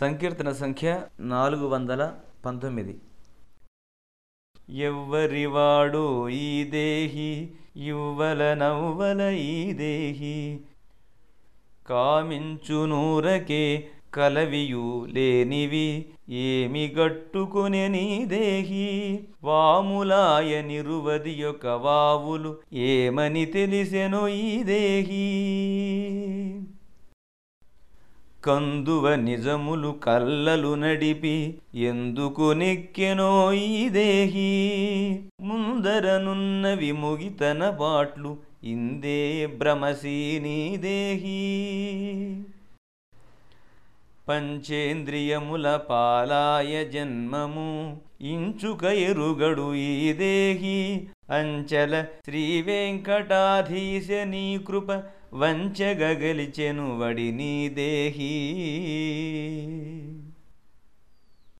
సంకీర్తన సంఖ్య నాలుగు వందల పంతొమ్మిది. ఎవ్వరివాడు ఈ దేహి ఇవ్వల నవ్వల ఈ దేహి. కామించునూరకే కలవియు లేనివి ఏమి గట్టుకునే నీ దేహి. వాములాయ నిరువది యొక్క వావులు ఏమని తెలిసెను ఈ దేహీ. కందువ నిజములు కల్లలు నడిపి ఎందుకు నెక్కెనో ఈ దేహి ముందరనున్నవి ముగితన బాట్లు ఇందే భ్రమసీనీ దేహి పంచేంద్రియముల పాలాయ జన్మము ఇంచుక ఎరుగడు ఈ దేహి అంచల శ్రీ వెంకటాధీశ నీ కృప వంచగలిచెను వడి నీ దేహీ.